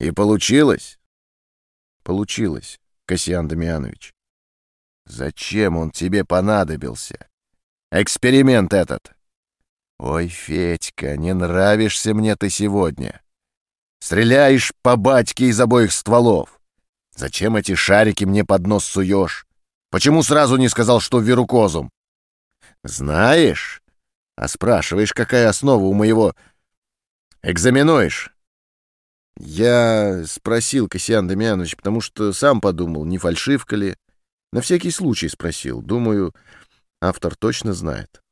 И получилось? Получилось, Касьян Дамианович. Зачем он тебе понадобился? Эксперимент этот. Ой, Федька, не нравишься мне ты сегодня. Стреляешь по батьке из обоих стволов. Зачем эти шарики мне под нос суешь? Почему сразу не сказал, что верукозум? Знаешь? А спрашиваешь, какая основа у моего... Экзаменуешь? Я спросил Кассиан Дамьянович, потому что сам подумал, не фальшивка ли. На всякий случай спросил. Думаю, автор точно знает.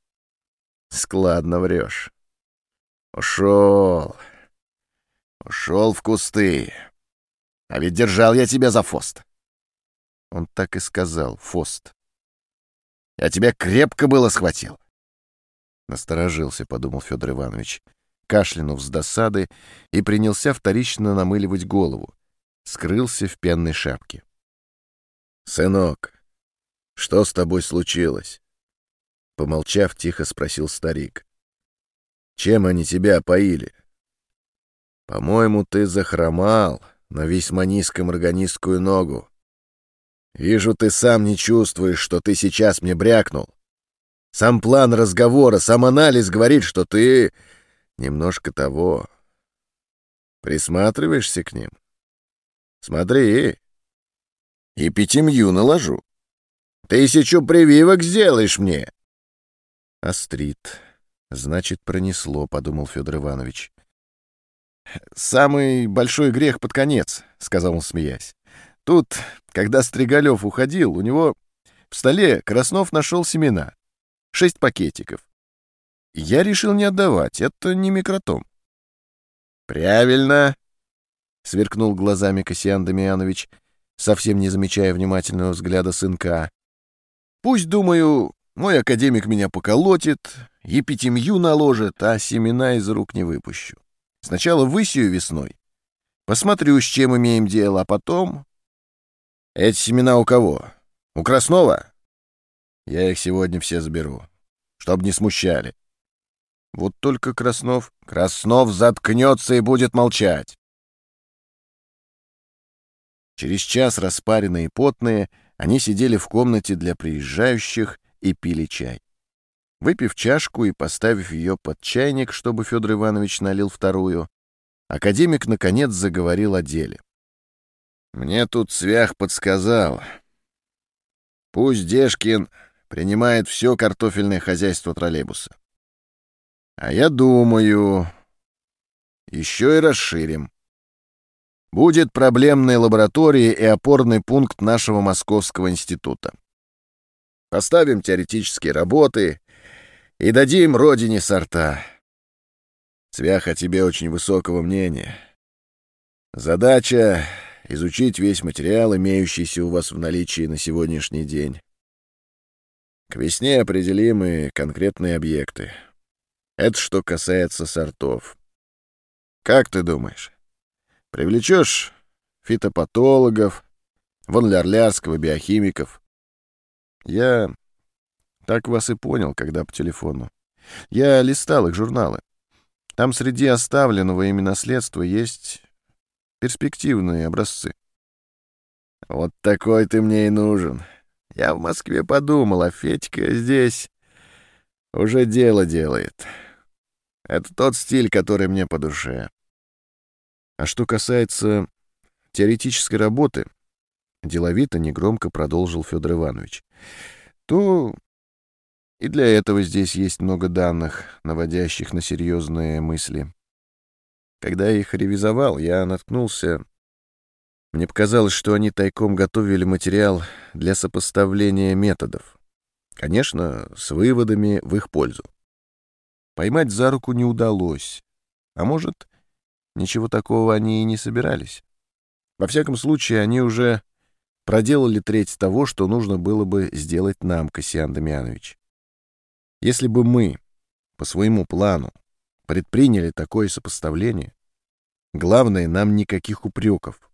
Складно врешь. Ушел. Ушел в кусты. А ведь держал я тебя за фост. Он так и сказал, Фост. Я тебя крепко было схватил. Насторожился, подумал Федор Иванович, кашлянув с досады и принялся вторично намыливать голову. Скрылся в пенной шапке. «Сынок, что с тобой случилось?» Помолчав, тихо спросил старик. «Чем они тебя опоили?» «По-моему, ты захромал на весьма низком органистскую ногу. Вижу, ты сам не чувствуешь, что ты сейчас мне брякнул. Сам план разговора, сам анализ говорит, что ты немножко того. Присматриваешься к ним? Смотри, и пятимью наложу. Тысячу прививок сделаешь мне. Острит. Значит, пронесло, подумал Федор Иванович. Самый большой грех под конец, сказал он, смеясь. Тут, когда Стригалев уходил, у него в столе Краснов нашел семена. Шесть пакетиков. Я решил не отдавать, это не микротом. «Правильно!» — сверкнул глазами Кассиан Дамианович, совсем не замечая внимательного взгляда сынка. «Пусть, думаю, мой академик меня поколотит, епитемью наложит, а семена из рук не выпущу. Сначала высею весной, посмотрю, с чем имеем дело, а потом эти семена у кого? У Краснова? Я их сегодня все заберу, чтоб не смущали. Вот только Краснов... Краснов заткнется и будет молчать. Через час, распаренные и потные, они сидели в комнате для приезжающих и пили чай. Выпив чашку и поставив ее под чайник, чтобы Федор Иванович налил вторую, академик, наконец, заговорил о деле. Мне тут свях подсказал. Пусть Дешкин принимает все картофельное хозяйство троллейбуса. А я думаю, еще и расширим. Будет проблемная лаборатория и опорный пункт нашего Московского института. Поставим теоретические работы и дадим родине сорта. Цвях о тебе очень высокого мнения. Задача изучить весь материал, имеющийся у вас в наличии на сегодняшний день. К весне определим и конкретные объекты. Это что касается сортов. Как ты думаешь, привлечешь фитопатологов, вон Лярлярского, биохимиков? Я так вас и понял, когда по телефону. Я листал их журналы. Там среди оставленного ими наследства есть перспективные образцы. Вот такой ты мне и нужен. Я в Москве подумал, а Федька здесь уже дело делает. Это тот стиль, который мне по душе. А что касается теоретической работы, деловито, негромко продолжил Федор Иванович, то и для этого здесь есть много данных, наводящих на серьезные мысли. Когда я их ревизовал, я наткнулся... Мне показалось, что они тайком готовили материал для сопоставления методов. Конечно, с выводами в их пользу. Поймать за руку не удалось. А может, ничего такого они и не собирались. Во всяком случае, они уже проделали треть того, что нужно было бы сделать нам, Кассиан Дамьянович. Если бы мы, по своему плану, предприняли такое сопоставление. Главное, нам никаких упреков.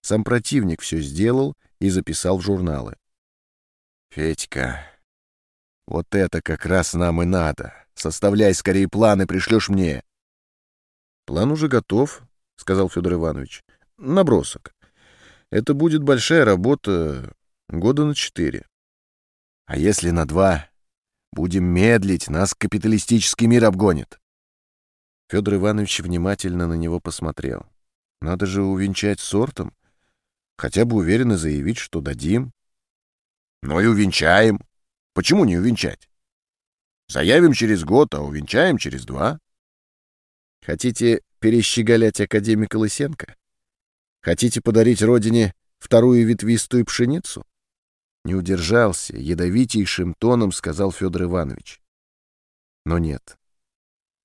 Сам противник все сделал и записал в журналы. Федька, вот это как раз нам и надо. Составляй скорее планы, пришлешь мне. План уже готов, сказал Федор Иванович. набросок. Это будет большая работа года на четыре. А если на два? Будем медлить, нас капиталистический мир обгонит. Федор Иванович внимательно на него посмотрел. Надо же увенчать сортом. Хотя бы уверенно заявить, что дадим. Ну и увенчаем. Почему не увенчать? Заявим через год, а увенчаем через два. Хотите перещеголять академика Лысенко? Хотите подарить родине вторую ветвистую пшеницу? Не удержался, ядовитейшим тоном сказал Федор Иванович. Но нет,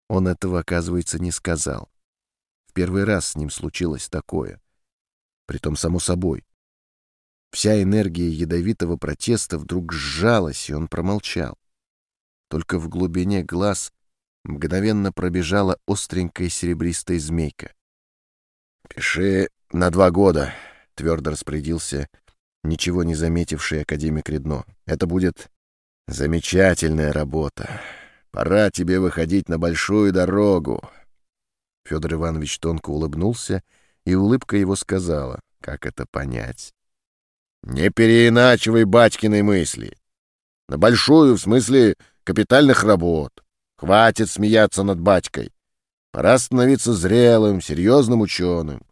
он этого, оказывается, не сказал. В первый раз с ним случилось такое. Притом, само собой. Вся энергия ядовитого протеста вдруг сжалась, и он промолчал. Только в глубине глаз мгновенно пробежала остренькая серебристая змейка. «Пиши на два года», — твердо распорядился ничего не заметивший академик Редно. «Это будет замечательная работа. Пора тебе выходить на большую дорогу». Федор Иванович тонко улыбнулся, и улыбка его сказала, как это понять. «Не переиначивай батькиной мысли. На большую, в смысле капитальных работ. Хватит смеяться над батькой. Пора становиться зрелым, серьезным ученым.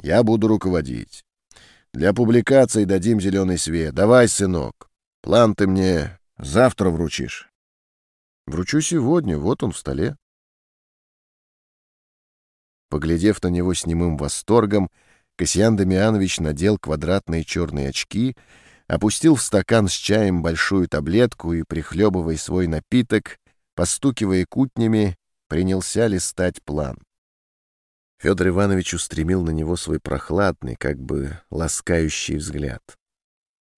Я буду руководить. Для публикации дадим зеленый свет. Давай, сынок. План ты мне завтра вручишь. Вручу сегодня, вот он в столе. Поглядев на него с немым восторгом, Касьян Дамианович надел квадратные черные очки, опустил в стакан с чаем большую таблетку и, прихлебывая свой напиток, постукивая кутнями, принялся листать план. Федор Иванович устремил на него свой прохладный, как бы ласкающий взгляд.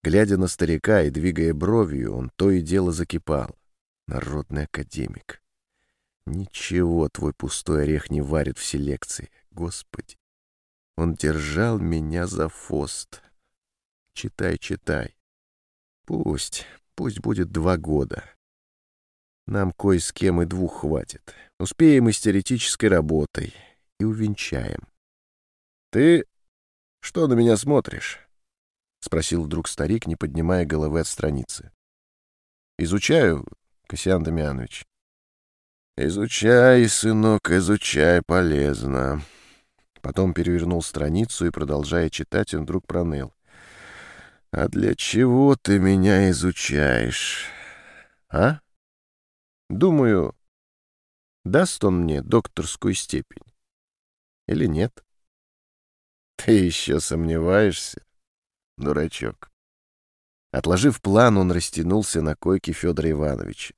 Глядя на старика и двигая бровью, он то и дело закипал. Народный академик. Ничего твой пустой орех не варит в селекции. Господи, он держал меня за фост. Читай, читай. Пусть, пусть будет два года. Нам кое с кем и двух хватит. Успеем и с теоретической работой, и увенчаем. «Ты что на меня смотришь?» — спросил вдруг старик, не поднимая головы от страницы. «Изучаю, Кассиан Дамианович». «Изучай, сынок, изучай, полезно». Потом перевернул страницу и, продолжая читать, он вдруг проныл. «А для чего ты меня изучаешь, а? Думаю, даст он мне докторскую степень или нет? Ты еще сомневаешься, дурачок? Отложив план, он растянулся на койке Федора Ивановича.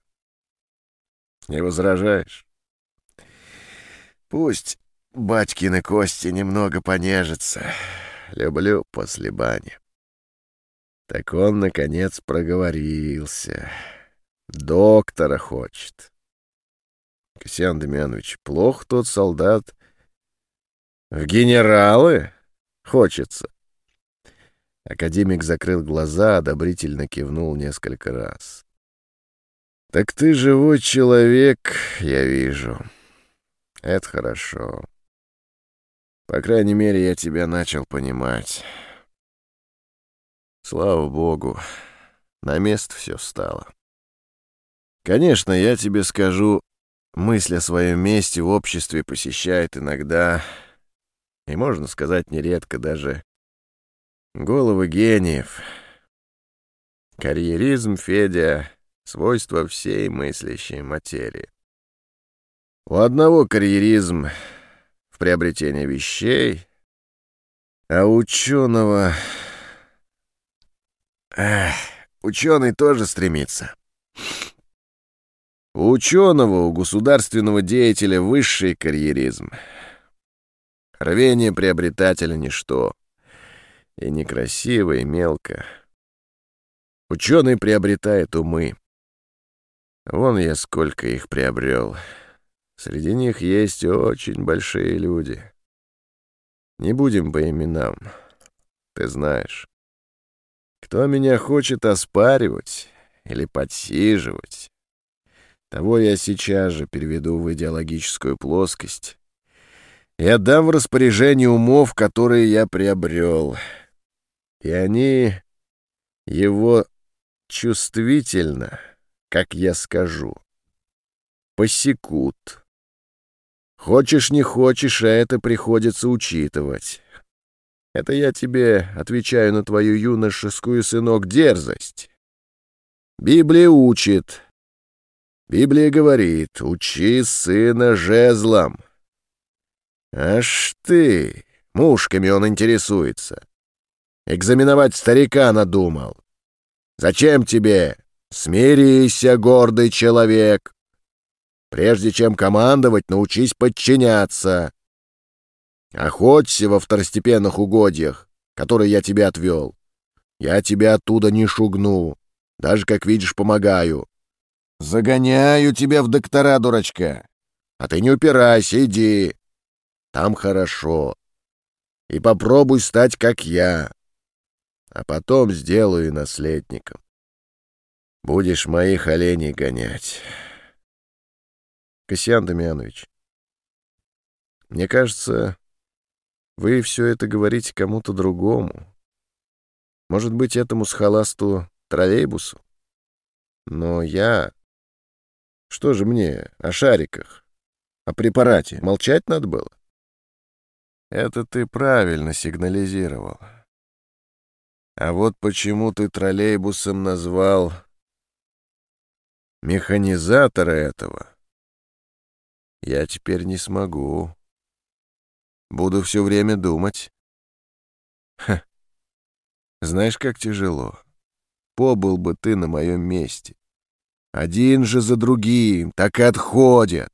Не возражаешь? Пусть батькины кости немного понежатся. Люблю после бани. Так он, наконец, проговорился. Доктора хочет. Касьян Демьянович, плохо тот солдат, в генералы? Хочется. Академик закрыл глаза, одобрительно кивнул несколько раз. «Так ты живой человек, я вижу. Это хорошо. По крайней мере, я тебя начал понимать. Слава богу, на место все встало. Конечно, я тебе скажу, мысль о своем месте в обществе посещает иногда и, можно сказать, нередко даже головы гениев. Карьеризм, Федя, — свойство всей мыслящей материи. У одного карьеризм в приобретении вещей, а ученого... Эх, ученый тоже стремится. У ученого, у государственного деятеля высший карьеризм — Рвение приобретателя — ничто. И некрасиво, и мелко. Ученый приобретает умы. Вон я сколько их приобрел. Среди них есть очень большие люди. Не будем по именам. Ты знаешь. Кто меня хочет оспаривать или подсиживать, того я сейчас же переведу в идеологическую плоскость и отдам в распоряжение умов, которые я приобрел. И они его чувствительно, как я скажу, посекут. Хочешь, не хочешь, а это приходится учитывать. Это я тебе отвечаю на твою юношескую, сынок, дерзость. Библия учит. Библия говорит, учи сына жезлом. Аж ты, мушками он интересуется. Экзаменовать старика надумал. Зачем тебе? Смирися, гордый человек. Прежде чем командовать, научись подчиняться. Охоться во второстепенных угодьях, которые я тебе отвел. Я тебя оттуда не шугну, даже, как видишь, помогаю. Загоняю тебя в доктора, дурачка. А ты не упирайся, иди. Там хорошо. И попробуй стать, как я. А потом сделаю наследником. Будешь моих оленей гонять. Касьян Дамьянович, мне кажется, вы все это говорите кому-то другому. Может быть, этому схоласту троллейбусу? Но я... Что же мне о шариках? О препарате молчать надо было? Это ты правильно сигнализировал. А вот почему ты троллейбусом назвал механизатора этого, я теперь не смогу. Буду все время думать. Ха. Знаешь, как тяжело. Побыл бы ты на моем месте. Один же за другим, так и отходят.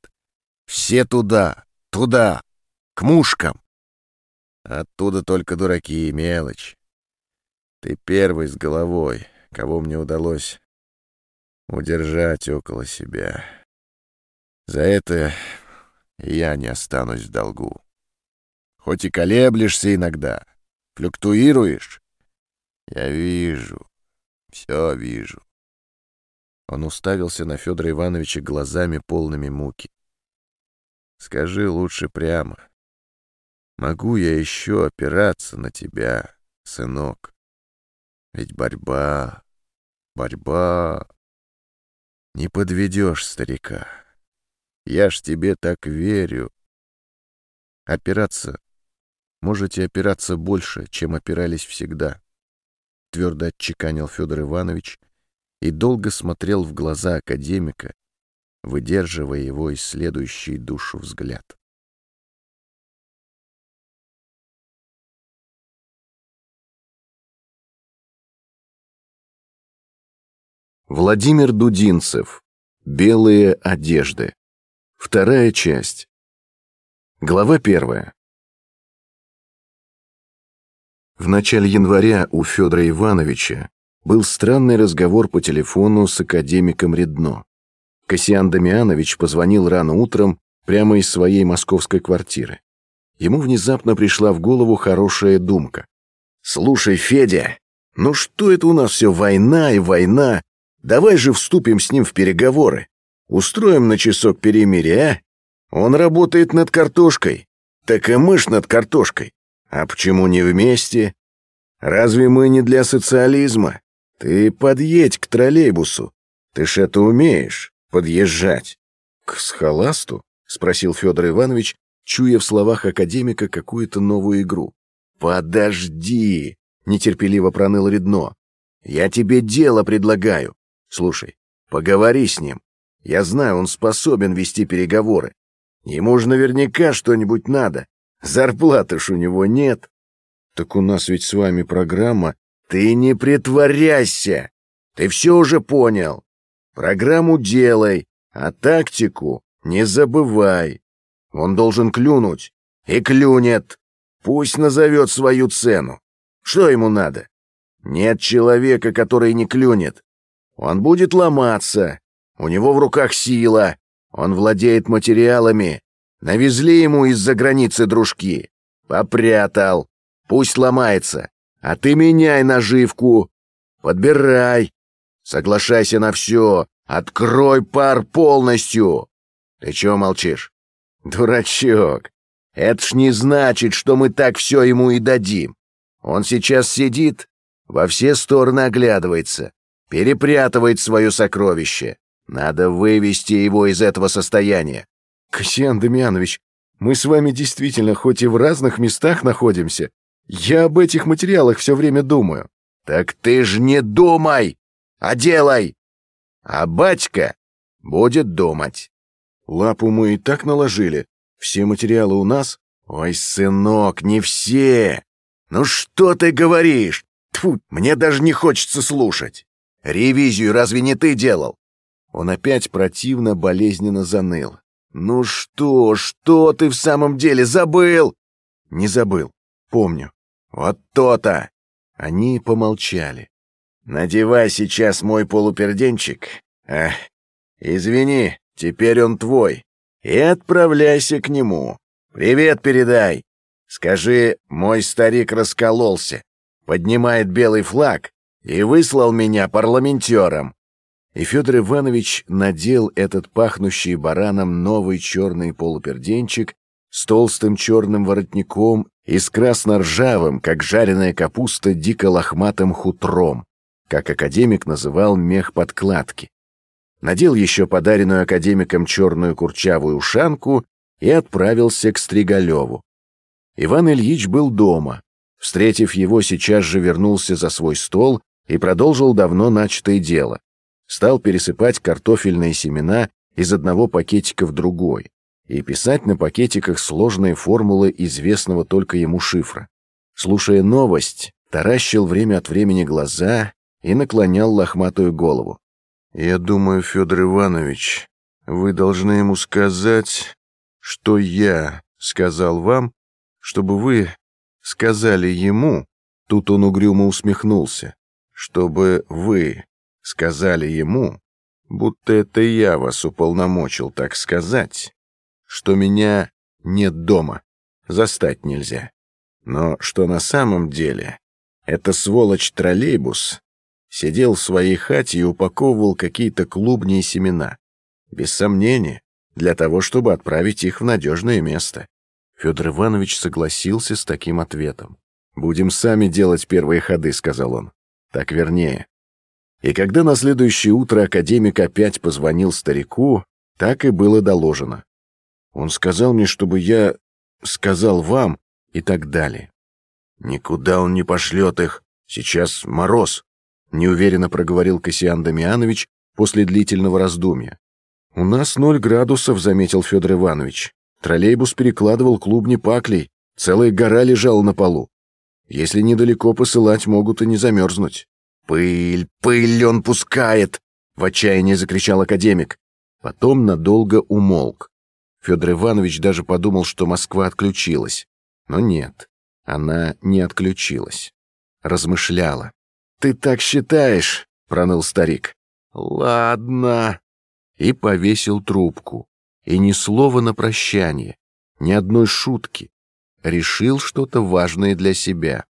Все туда, туда, к мушкам. Оттуда только дураки и мелочь. Ты первый с головой, кого мне удалось удержать около себя. За это я не останусь в долгу. Хоть и колеблешься иногда, флюктуируешь. Я вижу, все вижу. Он уставился на Федора Ивановича глазами полными муки. Скажи лучше прямо. Могу я еще опираться на тебя, сынок? Ведь борьба, борьба... Не подведешь старика. Я ж тебе так верю. Опираться можете опираться больше, чем опирались всегда», — твердо отчеканил Федор Иванович и долго смотрел в глаза академика, выдерживая его исследующий душу взгляд. Владимир Дудинцев. Белые одежды. Вторая часть. Глава первая. В начале января у Федора Ивановича был странный разговор по телефону с академиком Редно. Кассиан Дамианович позвонил рано утром прямо из своей московской квартиры. Ему внезапно пришла в голову хорошая думка. «Слушай, Федя, ну что это у нас все война и война? Давай же вступим с ним в переговоры. Устроим на часок перемирие, а? Он работает над картошкой. Так и мышь над картошкой. А почему не вместе? Разве мы не для социализма? Ты подъедь к троллейбусу. Ты ж это умеешь, подъезжать. К схоласту? Спросил Федор Иванович, чуя в словах академика какую-то новую игру. Подожди, нетерпеливо проныл Редно. Я тебе дело предлагаю. Слушай, поговори с ним. Я знаю, он способен вести переговоры. Ему же наверняка что-нибудь надо. Зарплаты ж у него нет. Так у нас ведь с вами программа. Ты не притворяйся. Ты все уже понял. Программу делай, а тактику не забывай. Он должен клюнуть. И клюнет. Пусть назовет свою цену. Что ему надо? Нет человека, который не клюнет. Он будет ломаться. У него в руках сила. Он владеет материалами. Навезли ему из-за границы дружки. Попрятал. Пусть ломается. А ты меняй наживку. Подбирай. Соглашайся на все. Открой пар полностью. Ты чего молчишь? Дурачок. Это ж не значит, что мы так все ему и дадим. Он сейчас сидит, во все стороны оглядывается, перепрятывает свое сокровище. Надо вывести его из этого состояния. Кассиан Дамьянович, мы с вами действительно хоть и в разных местах находимся, я об этих материалах все время думаю. Так ты ж не думай, а делай. А батька будет думать. Лапу мы и так наложили. Все материалы у нас. Ой, сынок, не все. Ну что ты говоришь? Тьфу, мне даже не хочется слушать. Ревизию разве не ты делал? Он опять противно, болезненно заныл. «Ну что, что ты в самом деле забыл?» «Не забыл. Помню». «Вот то-то!» Они помолчали. «Надевай сейчас мой полуперденчик. Эх, извини, теперь он твой. И отправляйся к нему. Привет передай. Скажи, мой старик раскололся, поднимает белый флаг и выслал меня парламентером и Федор Иванович надел этот пахнущий бараном новый черный полуперденчик с толстым черным воротником и с красно-ржавым, как жареная капуста, дико-лохматым хутром, как академик называл мех подкладки. Надел еще подаренную академиком черную курчавую ушанку и отправился к Стригалеву. Иван Ильич был дома. Встретив его, сейчас же вернулся за свой стол и продолжил давно начатое дело стал пересыпать картофельные семена из одного пакетика в другой и писать на пакетиках сложные формулы известного только ему шифра. Слушая новость, таращил время от времени глаза и наклонял лохматую голову. «Я думаю, Федор Иванович, вы должны ему сказать, что я сказал вам, чтобы вы сказали ему...» Тут он угрюмо усмехнулся. «Чтобы вы сказали ему, будто это я вас уполномочил так сказать, что меня нет дома, застать нельзя. Но что на самом деле, это сволочь-троллейбус сидел в своей хате и упаковывал какие-то клубни и семена. Без сомнения, для того, чтобы отправить их в надежное место. Федор Иванович согласился с таким ответом. «Будем сами делать первые ходы», — сказал он. «Так вернее. И когда на следующее утро академик опять позвонил старику, так и было доложено. Он сказал мне, чтобы я сказал вам и так далее. «Никуда он не пошлет их. Сейчас мороз», — неуверенно проговорил Кассиан Дамианович после длительного раздумья. «У нас ноль градусов», — заметил Федор Иванович. Троллейбус перекладывал клубни паклей, целая гора лежала на полу. Если недалеко посылать, могут и не замерзнуть. «Пыль, пыль он пускает!» — в отчаянии закричал академик. Потом надолго умолк. Федор Иванович даже подумал, что Москва отключилась. Но нет, она не отключилась. Размышляла. «Ты так считаешь?» — проныл старик. «Ладно». И повесил трубку. И ни слова на прощание, ни одной шутки. Решил что-то важное для себя.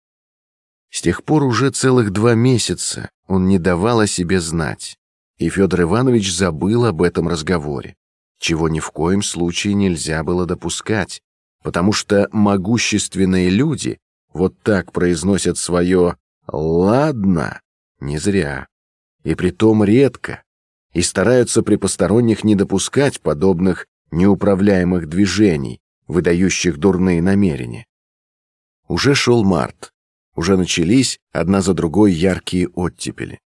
С тех пор уже целых два месяца он не давал о себе знать, и Федор Иванович забыл об этом разговоре, чего ни в коем случае нельзя было допускать, потому что могущественные люди вот так произносят свое «ладно» не зря, и притом редко, и стараются при посторонних не допускать подобных неуправляемых движений, выдающих дурные намерения. Уже шел март, уже начались одна за другой яркие оттепели.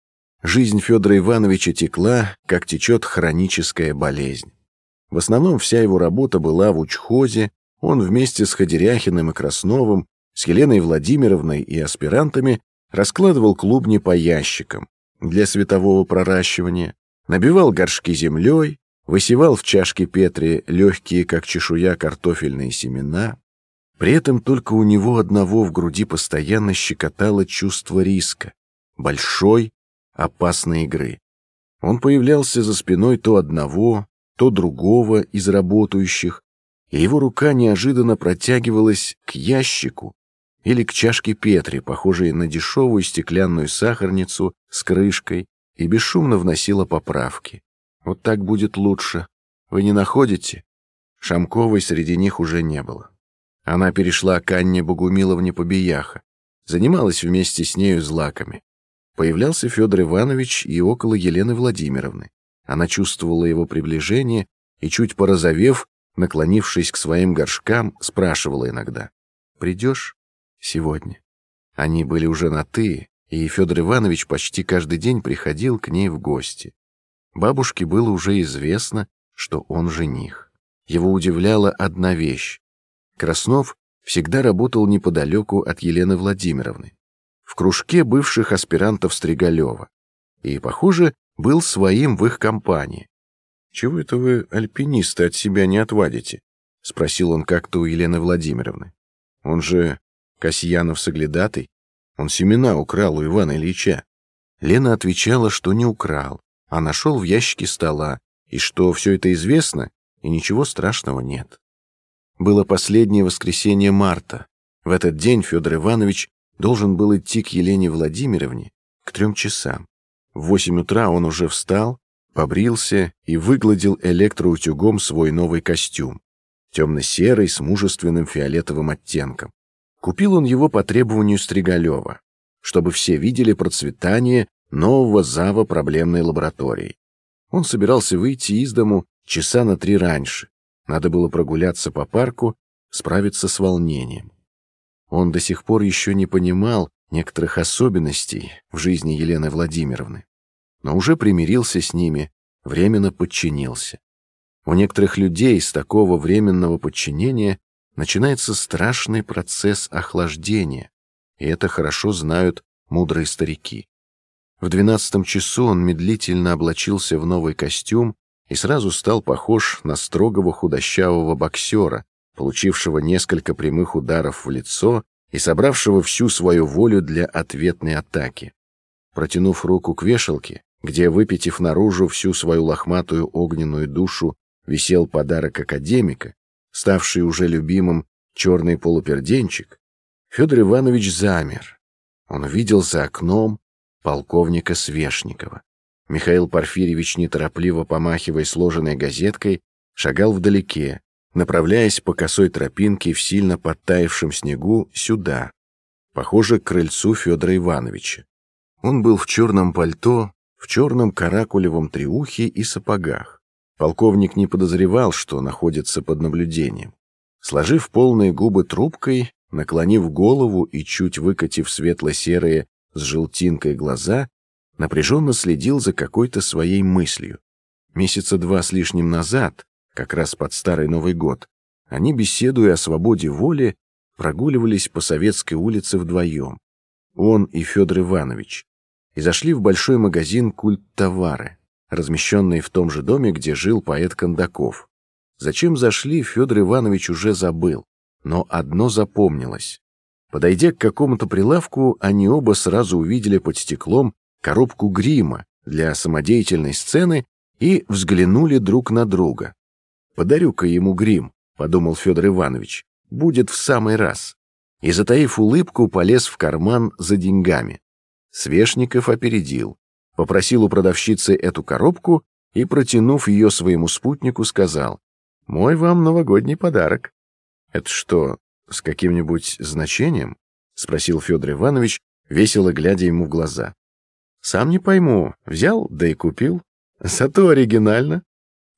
Жизнь Федора Ивановича текла, как течет хроническая болезнь. В основном вся его работа была в учхозе, он вместе с Ходеряхиным и Красновым, с Еленой Владимировной и аспирантами раскладывал клубни по ящикам для светового проращивания, набивал горшки землей, высевал в чашке Петри легкие, как чешуя, картофельные семена, при этом только у него одного в груди постоянно щекотало чувство риска, большой, опасной игры. Он появлялся за спиной то одного, то другого из работающих, и его рука неожиданно протягивалась к ящику или к чашке Петри, похожей на дешевую стеклянную сахарницу с крышкой, и бесшумно вносила поправки. Вот так будет лучше. Вы не находите? Шамковой среди них уже не было. Она перешла к Анне Богумиловне Побияха, занималась вместе с нею злаками. Появлялся Федор Иванович и около Елены Владимировны. Она чувствовала его приближение и, чуть порозовев, наклонившись к своим горшкам, спрашивала иногда. «Придешь сегодня?» Они были уже на «ты», и Федор Иванович почти каждый день приходил к ней в гости. Бабушке было уже известно, что он жених. Его удивляла одна вещь. Краснов всегда работал неподалеку от Елены Владимировны в кружке бывших аспирантов Стригалева. И, похоже, был своим в их компании. «Чего это вы, альпинисты, от себя не отвадите?» — спросил он как-то у Елены Владимировны. «Он же Касьянов соглядатый. Он семена украл у Ивана Ильича». Лена отвечала, что не украл, а нашел в ящике стола, и что все это известно, и ничего страшного нет. Было последнее воскресенье марта. В этот день Федор Иванович должен был идти к Елене Владимировне к трем часам. В восемь утра он уже встал, побрился и выгладил электроутюгом свой новый костюм, темно-серый с мужественным фиолетовым оттенком. Купил он его по требованию Стригалева, чтобы все видели процветание нового зава проблемной лаборатории. Он собирался выйти из дому часа на три раньше. Надо было прогуляться по парку, справиться с волнением. Он до сих пор еще не понимал некоторых особенностей в жизни Елены Владимировны, но уже примирился с ними, временно подчинился. У некоторых людей с такого временного подчинения начинается страшный процесс охлаждения, и это хорошо знают мудрые старики. В двенадцатом часу он медлительно облачился в новый костюм и сразу стал похож на строгого худощавого боксера, получившего несколько прямых ударов в лицо и собравшего всю свою волю для ответной атаки. Протянув руку к вешалке, где, выпитив наружу всю свою лохматую огненную душу, висел подарок академика, ставший уже любимым черный полуперденчик, Федор Иванович замер. Он видел за окном полковника Свешникова. Михаил Порфирьевич, неторопливо помахивая сложенной газеткой, шагал вдалеке, направляясь по косой тропинке в сильно подтаявшем снегу сюда, похоже, к крыльцу Федора Ивановича. Он был в черном пальто, в черном каракулевом триухе и сапогах. Полковник не подозревал, что находится под наблюдением. Сложив полные губы трубкой, наклонив голову и чуть выкатив светло-серые с желтинкой глаза, напряженно следил за какой-то своей мыслью. Месяца два с лишним назад как раз под Старый Новый год, они, беседуя о свободе воли, прогуливались по Советской улице вдвоем, он и Федор Иванович, и зашли в большой магазин «Культ-товары», размещенный в том же доме, где жил поэт Кондаков. Зачем зашли, Федор Иванович уже забыл, но одно запомнилось. Подойдя к какому-то прилавку, они оба сразу увидели под стеклом коробку грима для самодеятельной сцены и взглянули друг на друга. Подарю-ка ему грим, подумал Федор Иванович, будет в самый раз. И, затаив улыбку, полез в карман за деньгами. Свешников опередил, попросил у продавщицы эту коробку и, протянув ее своему спутнику, сказал, «Мой вам новогодний подарок». «Это что, с каким-нибудь значением?» — спросил Федор Иванович, весело глядя ему в глаза. «Сам не пойму. Взял, да и купил. Зато оригинально.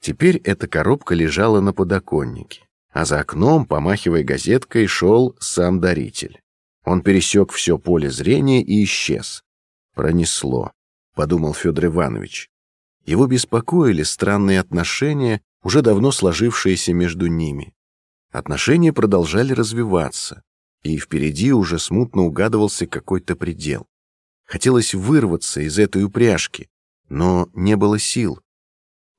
Теперь эта коробка лежала на подоконнике, а за окном, помахивая газеткой, шел сам даритель. Он пересек все поле зрения и исчез. «Пронесло», — подумал Федор Иванович. Его беспокоили странные отношения, уже давно сложившиеся между ними. Отношения продолжали развиваться, и впереди уже смутно угадывался какой-то предел. Хотелось вырваться из этой упряжки, но не было сил.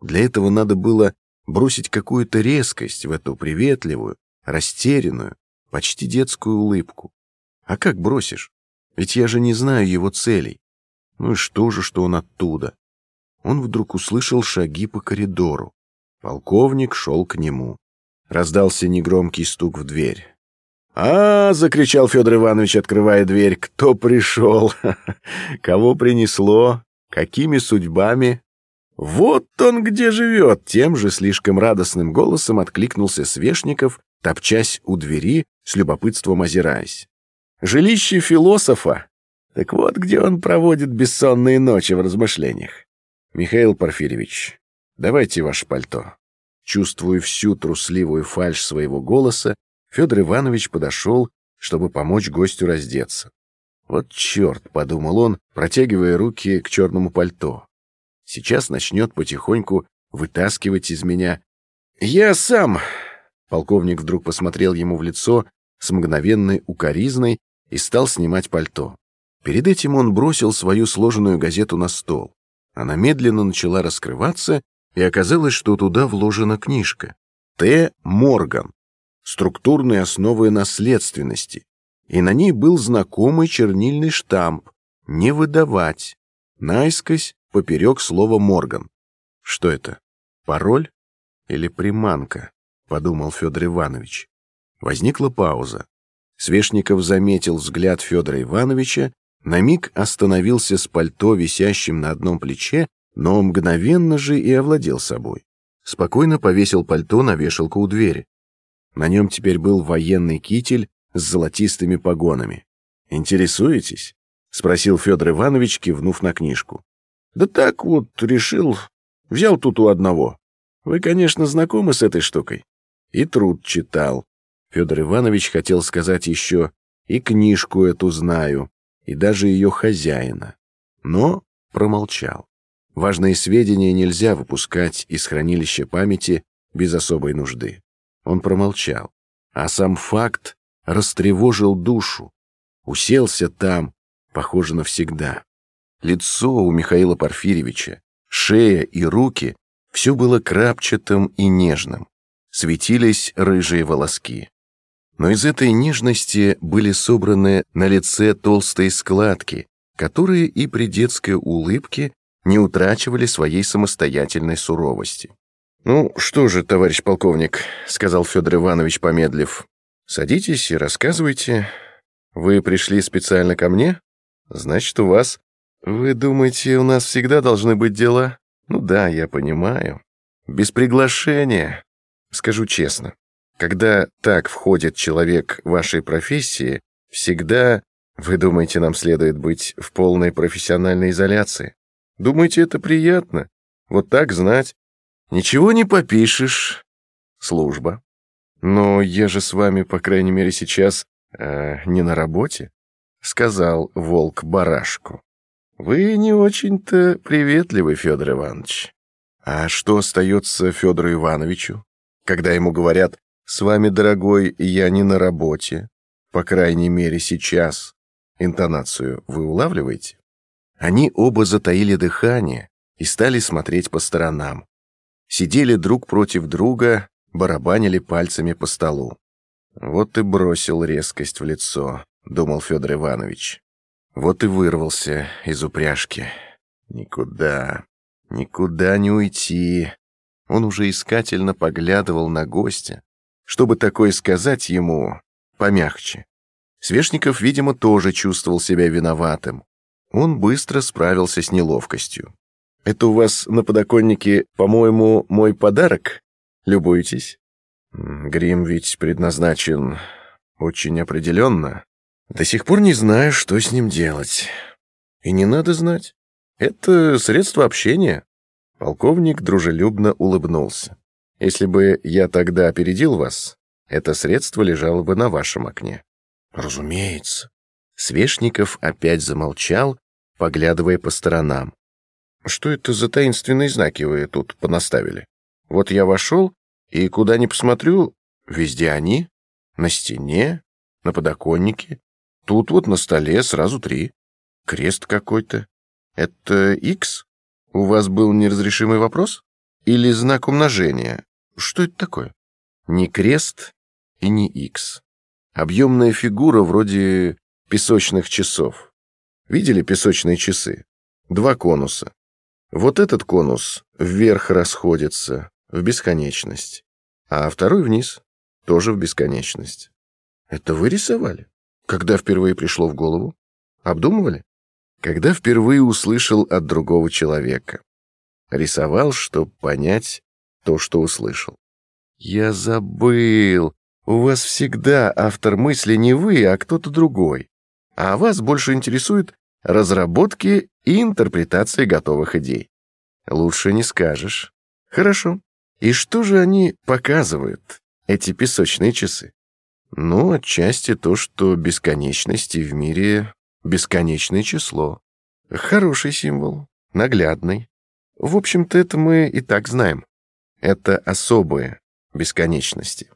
Для этого надо было бросить какую-то резкость в эту приветливую, растерянную, почти детскую улыбку. А как бросишь? Ведь я же не знаю его целей. Ну и что же, что он оттуда? Он вдруг услышал шаги по коридору. Полковник шел к нему. Раздался негромкий стук в дверь. «А, — закричал Федор Иванович, открывая дверь, — кто пришел? Кого принесло? Какими судьбами? «Вот он где живет!» Тем же слишком радостным голосом откликнулся Свешников топчась у двери, с любопытством озираясь. «Жилище философа! Так вот, где он проводит бессонные ночи в размышлениях. Михаил Порфирьевич, давайте ваше пальто». Чувствуя всю трусливую фальшь своего голоса, Федор Иванович подошел, чтобы помочь гостю раздеться. «Вот черт!» — подумал он, протягивая руки к черному пальто. «Сейчас начнет потихоньку вытаскивать из меня...» «Я сам!» — полковник вдруг посмотрел ему в лицо с мгновенной укоризной и стал снимать пальто. Перед этим он бросил свою сложенную газету на стол. Она медленно начала раскрываться, и оказалось, что туда вложена книжка. Т. Морган. Структурные основы наследственности. И на ней был знакомый чернильный штамп «Не выдавать». Наискось поперек слова «Морган». Что это? Пароль или приманка? Подумал Федор Иванович. Возникла пауза. Свешников заметил взгляд Федора Ивановича, на миг остановился с пальто, висящим на одном плече, но мгновенно же и овладел собой. Спокойно повесил пальто на вешалку у двери. На нем теперь был военный китель с золотистыми погонами. «Интересуетесь?» — спросил Федор Иванович, кивнув на книжку. «Да так вот, решил. Взял тут у одного. Вы, конечно, знакомы с этой штукой?» И труд читал. Федор Иванович хотел сказать еще «и книжку эту знаю», и даже ее хозяина. Но промолчал. Важные сведения нельзя выпускать из хранилища памяти без особой нужды. Он промолчал, а сам факт растревожил душу. Уселся там, похоже, навсегда. Лицо у Михаила Порфирьевича, шея и руки — все было крапчатым и нежным. Светились рыжие волоски. Но из этой нежности были собраны на лице толстые складки, которые и при детской улыбке не утрачивали своей самостоятельной суровости. «Ну что же, товарищ полковник», — сказал Федор Иванович, помедлив, — «садитесь и рассказывайте. Вы пришли специально ко мне? Значит, у вас... Вы думаете, у нас всегда должны быть дела? Ну да, я понимаю. Без приглашения. Скажу честно, когда так входит человек вашей профессии, всегда... Вы думаете, нам следует быть в полной профессиональной изоляции? Думаете, это приятно? Вот так знать. Ничего не попишешь. Служба. Но я же с вами, по крайней мере, сейчас э, не на работе, сказал волк барашку. Вы не очень-то приветливый, Федор Иванович. А что остается Федору Ивановичу, когда ему говорят «С вами, дорогой, я не на работе», по крайней мере, сейчас? Интонацию вы улавливаете? Они оба затаили дыхание и стали смотреть по сторонам. Сидели друг против друга, барабанили пальцами по столу. Вот и бросил резкость в лицо, думал Федор Иванович. Вот и вырвался из упряжки. Никуда, никуда не уйти. Он уже искательно поглядывал на гостя, чтобы такое сказать ему помягче. Свешников, видимо, тоже чувствовал себя виноватым. Он быстро справился с неловкостью. «Это у вас на подоконнике, по-моему, мой подарок? Любуетесь?» «Грим ведь предназначен очень определенно. До сих пор не знаю, что с ним делать. И не надо знать. Это средство общения». Полковник дружелюбно улыбнулся. «Если бы я тогда опередил вас, это средство лежало бы на вашем окне». «Разумеется». Свешников опять замолчал, поглядывая по сторонам. «Что это за таинственные знаки вы тут понаставили? Вот я вошел, и куда ни посмотрю, везде они. На стене, на подоконнике. Тут вот на столе сразу три. Крест какой-то. Это X? У вас был неразрешимый вопрос? Или знак умножения? Что это такое? Не крест и не X. Объемная фигура вроде песочных часов. Видели песочные часы? Два конуса. Вот этот конус вверх расходится, в бесконечность, а второй вниз, тоже в бесконечность. Это вы рисовали? Когда впервые пришло в голову? Обдумывали? Когда впервые услышал от другого человека. Рисовал, чтобы понять то, что услышал. Я забыл. У вас всегда автор мысли не вы, а кто-то другой. А вас больше интересуют разработки и интерпретации готовых идей. Лучше не скажешь. Хорошо. И что же они показывают, эти песочные часы? Ну, отчасти то, что бесконечности в мире бесконечное число. Хороший символ, наглядный. В общем-то, это мы и так знаем. Это особые бесконечности.